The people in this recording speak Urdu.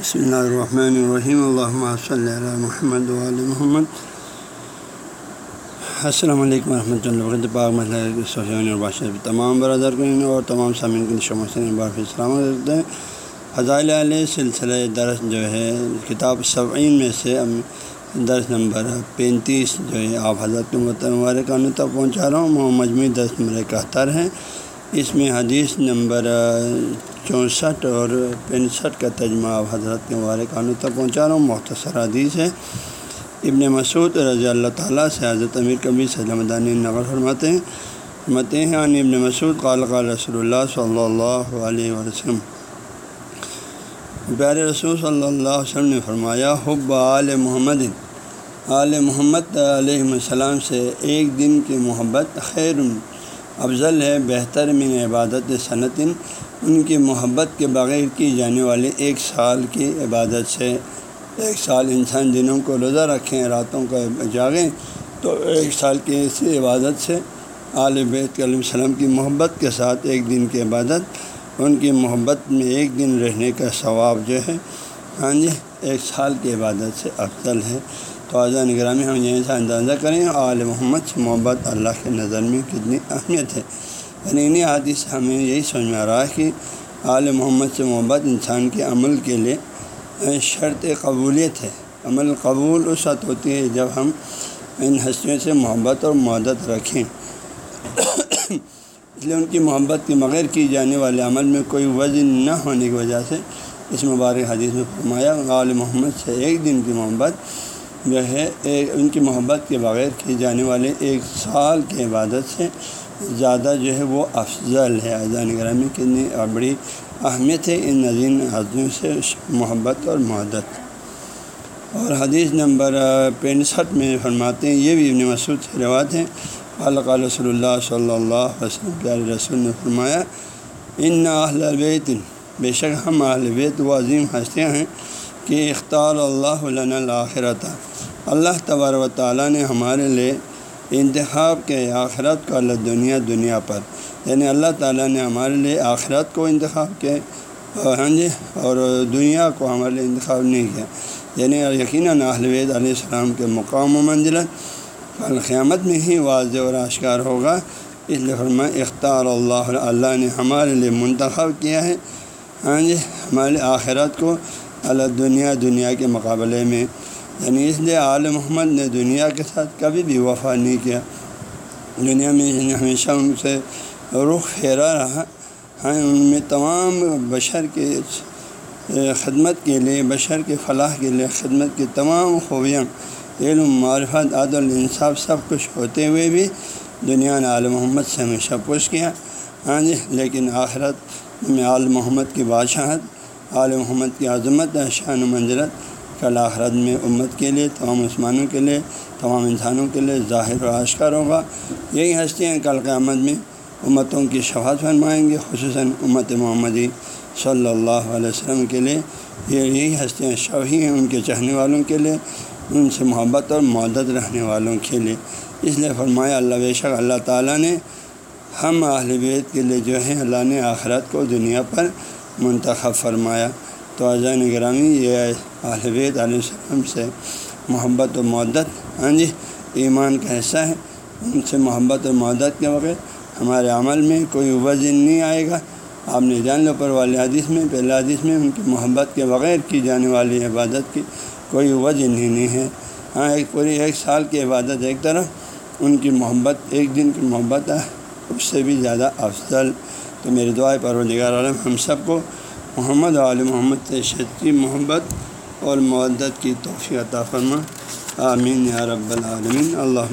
بسم اللہ الرحمن الرحیم اللہ صلی اللہ محمد علیہ محمد السلام علیکم ورحمۃ اللہ وبرکاتہ تمام برادر اور تمام سامعین کی بار سلامت کرتے ہیں فضائل علیہ سلسلہ درس جو ہے کتاب سبعین میں سے درس نمبر پینتیس جو ہے آپ حضرت مبارکانوں تک پہنچا رہا ہوں مجموعی درس نمبر اکہتر ہے اس میں حدیث نمبر چونسٹھ اور پینسٹھ کا تجمہ حضرت کے مبارکانوں تک پہنچا رہا ہوں۔ مختصر حدیث ہے۔ ابن مسعود رضی اللہ تعالیٰ سے حضرت امیر کبیر صلی دانی نقل فرماتے ہیں۔ فرماتے ہیں، عن ابن مسعود قال قال رسول اللہ صلی اللہ علیہ وسلم پیارے رسول صلی اللہ علیہ وسلم نے فرمایا، حب آل محمد آل محمد علیہ السلام سے ایک دن کی محبت خیر افضل ہے، بہتر من عبادت صنعت ان کی محبت کے بغیر کی جانے والے ایک سال کی عبادت سے، ایک سال انسان دنوں کو روزہ رکھیں، راتوں کو جاگیں، تو ایک سال کی ایسی عبادت سے آل بیت علیہ السلام کی محبت کے ساتھ ایک دن کی عبادت، ان کی محبت میں ایک دن رہنے کا ثواب جو ہے۔ ہاں جی ایک سال کی عبادت سے افضل ہے۔ تو آزاد نگرانی ہم یہیں سے اندازہ کریں۔ آل محمد سے محبت اللہ کے نظر میں کتنی اہمیت ہے۔ یعنی انہیں حادث ہمیں یہی سمجھ میں آ رہا ہے کہ آل محمد سے محبت انسان کے عمل کے لیے شرط قبولیت ہے۔ عمل قبول اس وقت ہوتی ہے جب ہم ان ہستیوں سے محبت اور معدت رکھیں۔ اس لیے ان کی محبت کے بغیر کی جانے والے عمل میں کوئی وزن نہ ہونے کی وجہ سے اس مبارک حدیث میں فرمایا، آل محمد سے ایک دن کی محبت جو ہے، ایک ان کی محبت کے بغیر کی جانے والے ایک سال کی عبادت سے زیادہ جو ہے وہ افضل ہے۔ اذان گرامی کتنی بڑی اہمیت ہے ان نظین حضروں سے محبت اور محدت اور حدیث نمبر پینسٹھ میں فرماتے ہیں، یہ بھی ابن مسعود سے روایت ہیں اللہ رسول اللہ صلی اللہ علیہ وسلم، پیارے رسول نے فرمایا، ان اہل بیت، بے شک ہم اہل بیت وہ عظیم ہنستے ہیں۔ کہ اختار اللہ علن الآخرت اللہ تبار و تعالیٰ نے ہمارے لیے انتخاب کے آخرت کو اللہ دنیا دنیا پر۔ یعنی اللہ تعالیٰ نے ہمارے لیے آخرت کو انتخاب کیا ہاں جی؟ اور دنیا کو ہمارے لیے انتخاب نہیں کیا۔ یعنی یقیناً اہلوید علیہ السلام کے مقام و منزلت القیامت میں ہی واضح اور اشکار ہوگا۔ اس لیے فرما اختار اللہ اللہ نے ہمارے لیے منتخب کیا ہے۔ ہاں جی؟ ہمارے آخرت کو اللہ دنیا دنیا کے مقابلے میں۔ یعنی اس لیے عال محمد نے دنیا کے ساتھ کبھی بھی وفا نہیں کیا۔ دنیا میں یعنی ہمیشہ ان سے رخ پھیرا رہا۔ ہاں ان میں تمام بشر کے خدمت کے لیے، بشر کے فلاح کے لیے خدمت کی تمام خوبیاں، علم، معرفت، عدل، انصاف، سب کچھ ہوتے ہوئے بھی دنیا نے عال محمد سے ہمیشہ پوچھ کیا۔ ہاں جی لیکن آخرت میں عال محمد کی بادشاہت عال محمد کی عظمت شان و منظرت کل آخرت میں امت کے لیے، تمام عثمانوں کے لیے، تمام انسانوں کے لیے ظاہر و اشکار ہوگا۔ یہی ہستیاں کل قیامت میں امتوں کی شفاعت فرمائیں گے، خصوصاً امت محمدی صلی اللہ علیہ وسلم کے لیے۔ یہ یہی ہستیاں شوہی ہیں ان کے چاہنے والوں کے لیے، ان سے محبت اور معدت رہنے والوں کے لیے۔ اس لیے فرمایا، اللہ بے شک اللہ تعالیٰ نے ہم اہل بیت کے لیے جو ہے اللہ نے آخرت کو دنیا پر منتخب فرمایا۔ تو اذان گرامی یہ بیت علیہ السلام سے محبت و معدت ہاں جی ایمان کا حصہ ہے۔ ان سے محبت و معدت کے وقت ہمارے عمل میں کوئی وزن نہیں آئے گا۔ آپ نے جان لو پر والے حدیث میں، پہلے حدیث میں ان کی محبت کے بغیر کی جانے والی عبادت کی کوئی وزن ہی نہیں ہے۔ ہاں ایک پوری ایک سال کی عبادت ایک طرف ان کی محبت، ایک دن کی محبت ہے اس سے بھی زیادہ افضل۔ تو میرے دعائیں پروردگار عالم، ہم سب کو محمد عالم محمد شدی محبت اور معدت کی توفیع عطا فرما۔ آمین یا رب العالمین۔ اللہ